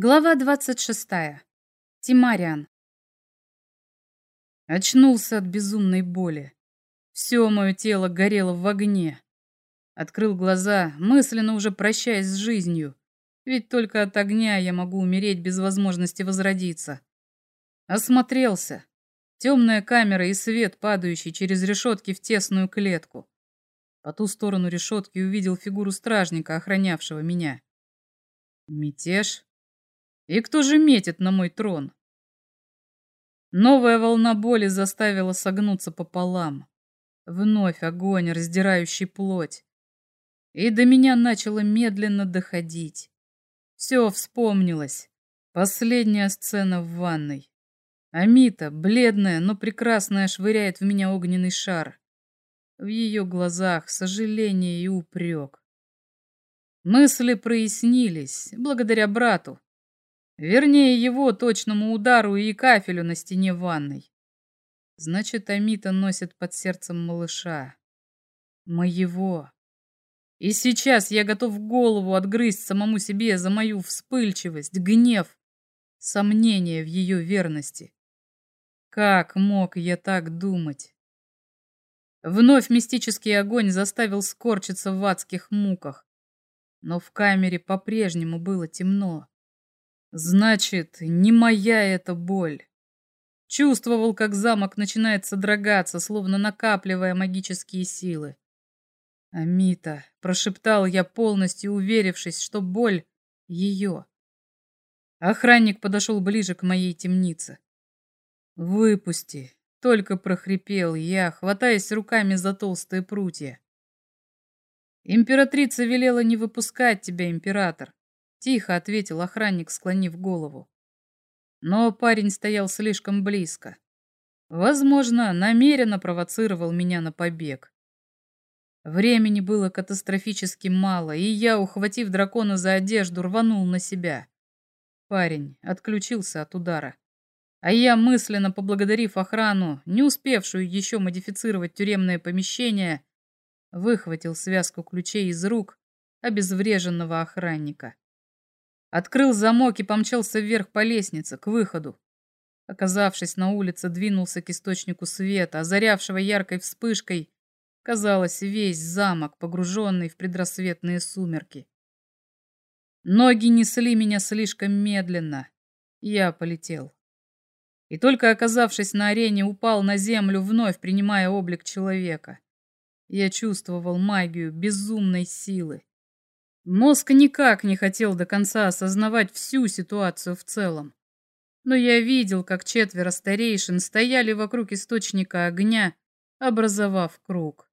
Глава 26. Тимариан. Очнулся от безумной боли. Все мое тело горело в огне. Открыл глаза, мысленно уже прощаясь с жизнью. Ведь только от огня я могу умереть без возможности возродиться. Осмотрелся. Темная камера и свет, падающий через решетки в тесную клетку. По ту сторону решетки увидел фигуру стражника, охранявшего меня. Мятеж? И кто же метит на мой трон? Новая волна боли заставила согнуться пополам. Вновь огонь, раздирающий плоть. И до меня начало медленно доходить. Все вспомнилось. Последняя сцена в ванной. Амита, бледная, но прекрасная, швыряет в меня огненный шар. В ее глазах сожаление и упрек. Мысли прояснились благодаря брату, Вернее, его точному удару и кафелю на стене ванной. Значит, Амита носит под сердцем малыша. Моего. И сейчас я готов голову отгрызть самому себе за мою вспыльчивость, гнев, сомнение в ее верности. Как мог я так думать? Вновь мистический огонь заставил скорчиться в адских муках. Но в камере по-прежнему было темно. Значит, не моя эта боль. Чувствовал, как замок начинает содрогаться, словно накапливая магические силы. «Амита», — прошептал я, полностью уверившись, что боль — ее. Охранник подошел ближе к моей темнице. «Выпусти», — только прохрипел я, хватаясь руками за толстые прутья. «Императрица велела не выпускать тебя, император. Тихо ответил охранник, склонив голову. Но парень стоял слишком близко. Возможно, намеренно провоцировал меня на побег. Времени было катастрофически мало, и я, ухватив дракона за одежду, рванул на себя. Парень отключился от удара. А я, мысленно поблагодарив охрану, не успевшую еще модифицировать тюремное помещение, выхватил связку ключей из рук обезвреженного охранника. Открыл замок и помчался вверх по лестнице, к выходу. Оказавшись на улице, двинулся к источнику света, озарявшего яркой вспышкой, казалось, весь замок, погруженный в предрассветные сумерки. Ноги несли меня слишком медленно. Я полетел. И только оказавшись на арене, упал на землю, вновь принимая облик человека. Я чувствовал магию безумной силы. Мозг никак не хотел до конца осознавать всю ситуацию в целом. Но я видел, как четверо старейшин стояли вокруг источника огня, образовав круг.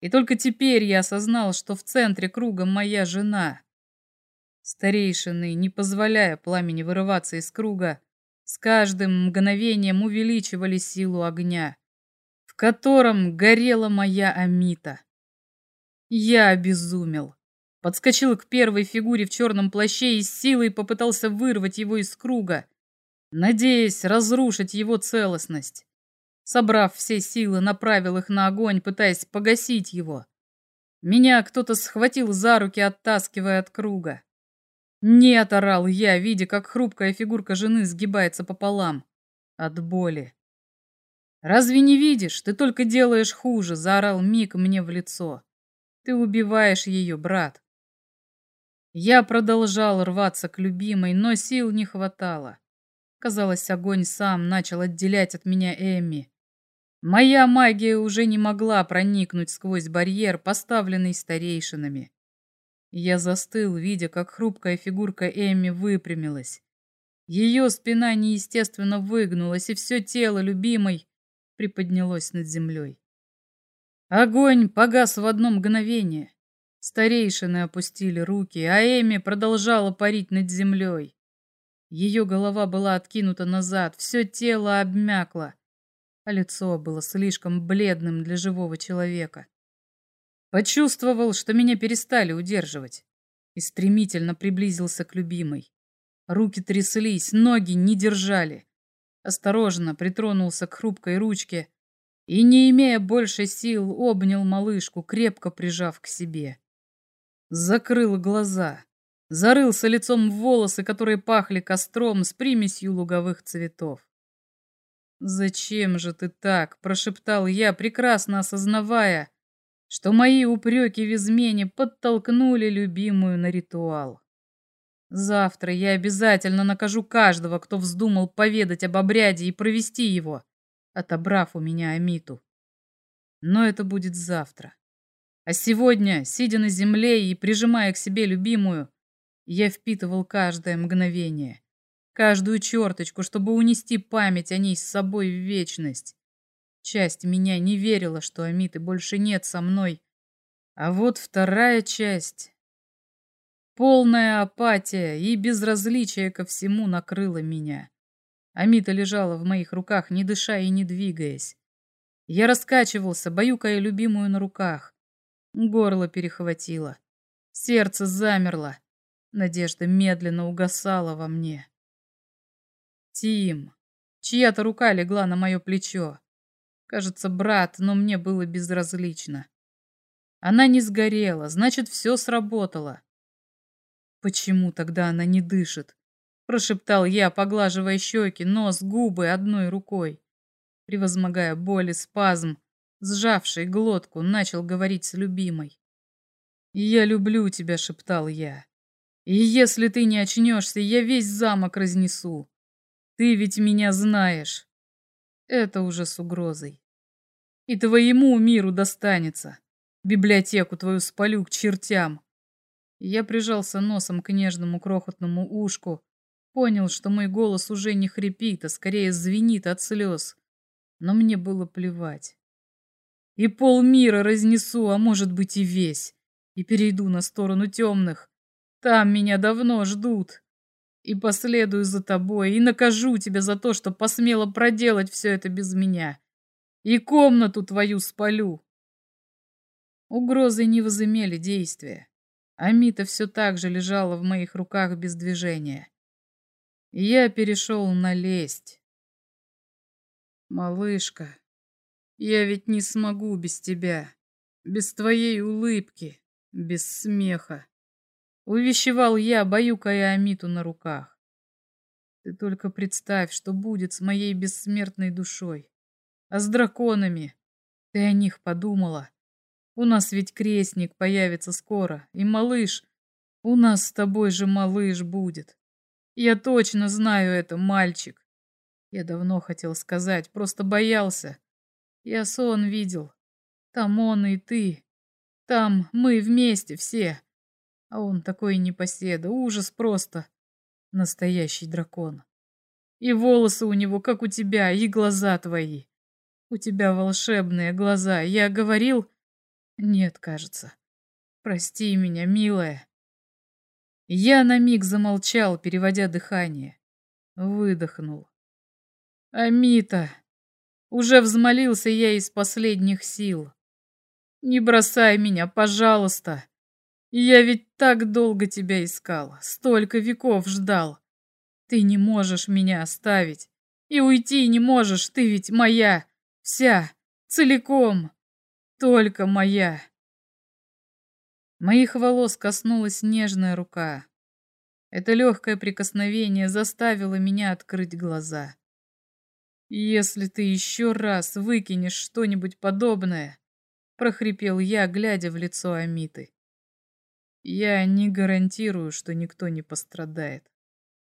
И только теперь я осознал, что в центре круга моя жена. Старейшины, не позволяя пламени вырываться из круга, с каждым мгновением увеличивали силу огня, в котором горела моя Амита. Я обезумел. Подскочил к первой фигуре в черном плаще и с силой попытался вырвать его из круга, надеясь разрушить его целостность. Собрав все силы, направил их на огонь, пытаясь погасить его. Меня кто-то схватил за руки, оттаскивая от круга. «Нет!» — орал я, видя, как хрупкая фигурка жены сгибается пополам. От боли. «Разве не видишь? Ты только делаешь хуже!» — заорал Мик мне в лицо. «Ты убиваешь ее, брат!» Я продолжал рваться к любимой, но сил не хватало. Казалось, огонь сам начал отделять от меня Эмми. Моя магия уже не могла проникнуть сквозь барьер, поставленный старейшинами. Я застыл, видя, как хрупкая фигурка Эмми выпрямилась. Ее спина неестественно выгнулась, и все тело любимой приподнялось над землей. Огонь погас в одно мгновение. Старейшины опустили руки, а Эми продолжала парить над землей. Ее голова была откинута назад, все тело обмякло, а лицо было слишком бледным для живого человека. Почувствовал, что меня перестали удерживать, и стремительно приблизился к любимой. Руки тряслись, ноги не держали. Осторожно притронулся к хрупкой ручке и, не имея больше сил, обнял малышку, крепко прижав к себе. Закрыл глаза. зарылся лицом в волосы, которые пахли костром с примесью луговых цветов. «Зачем же ты так?» – прошептал я, прекрасно осознавая, что мои упреки в измене подтолкнули любимую на ритуал. Завтра я обязательно накажу каждого, кто вздумал поведать об обряде и провести его, отобрав у меня Амиту. Но это будет завтра. А сегодня, сидя на земле и прижимая к себе любимую, я впитывал каждое мгновение, каждую черточку, чтобы унести память о ней с собой в вечность. Часть меня не верила, что Амиты больше нет со мной. А вот вторая часть... Полная апатия и безразличие ко всему накрыла меня. Амита лежала в моих руках, не дыша и не двигаясь. Я раскачивался, баюкая любимую на руках. Горло перехватило. Сердце замерло. Надежда медленно угасала во мне. Тим. Чья-то рука легла на мое плечо. Кажется, брат, но мне было безразлично. Она не сгорела, значит, все сработало. Почему тогда она не дышит? Прошептал я, поглаживая щеки, нос, губы одной рукой. Превозмогая боль и спазм, сжавший глотку, начал говорить с любимой. «Я люблю тебя», — шептал я. И если ты не очнешься, я весь замок разнесу. Ты ведь меня знаешь. Это уже с угрозой. И твоему миру достанется. Библиотеку твою спалю к чертям. Я прижался носом к нежному крохотному ушку, понял, что мой голос уже не хрипит, а скорее звенит от слез. Но мне было плевать. И полмира разнесу, а может быть и весь, и перейду на сторону темных, там меня давно ждут. И последую за тобой, и накажу тебя за то, что посмела проделать все это без меня. И комнату твою спалю. Угрозы не возымели действия. Амита все так же лежала в моих руках без движения. И я перешел на лесть. Малышка, я ведь не смогу без тебя, без твоей улыбки, без смеха. Увещевал я, баюкая Амиту на руках. Ты только представь, что будет с моей бессмертной душой. А с драконами? Ты о них подумала? У нас ведь крестник появится скоро, и малыш... У нас с тобой же малыш будет. Я точно знаю это, мальчик. Я давно хотел сказать, просто боялся. Я сон видел. Там он и ты. Там мы вместе все. А он такой непоседа, ужас просто. Настоящий дракон. И волосы у него, как у тебя, и глаза твои. У тебя волшебные глаза. Я говорил... Нет, кажется. Прости меня, милая. Я на миг замолчал, переводя дыхание. Выдохнул. Амита. Уже взмолился я из последних сил. Не бросай меня, пожалуйста. Я ведь так долго тебя искал, столько веков ждал. Ты не можешь меня оставить. И уйти не можешь, ты ведь моя. Вся, целиком. Только моя. Моих волос коснулась нежная рука. Это легкое прикосновение заставило меня открыть глаза. «Если ты еще раз выкинешь что-нибудь подобное», — прохрипел я, глядя в лицо Амиты. Я не гарантирую, что никто не пострадает.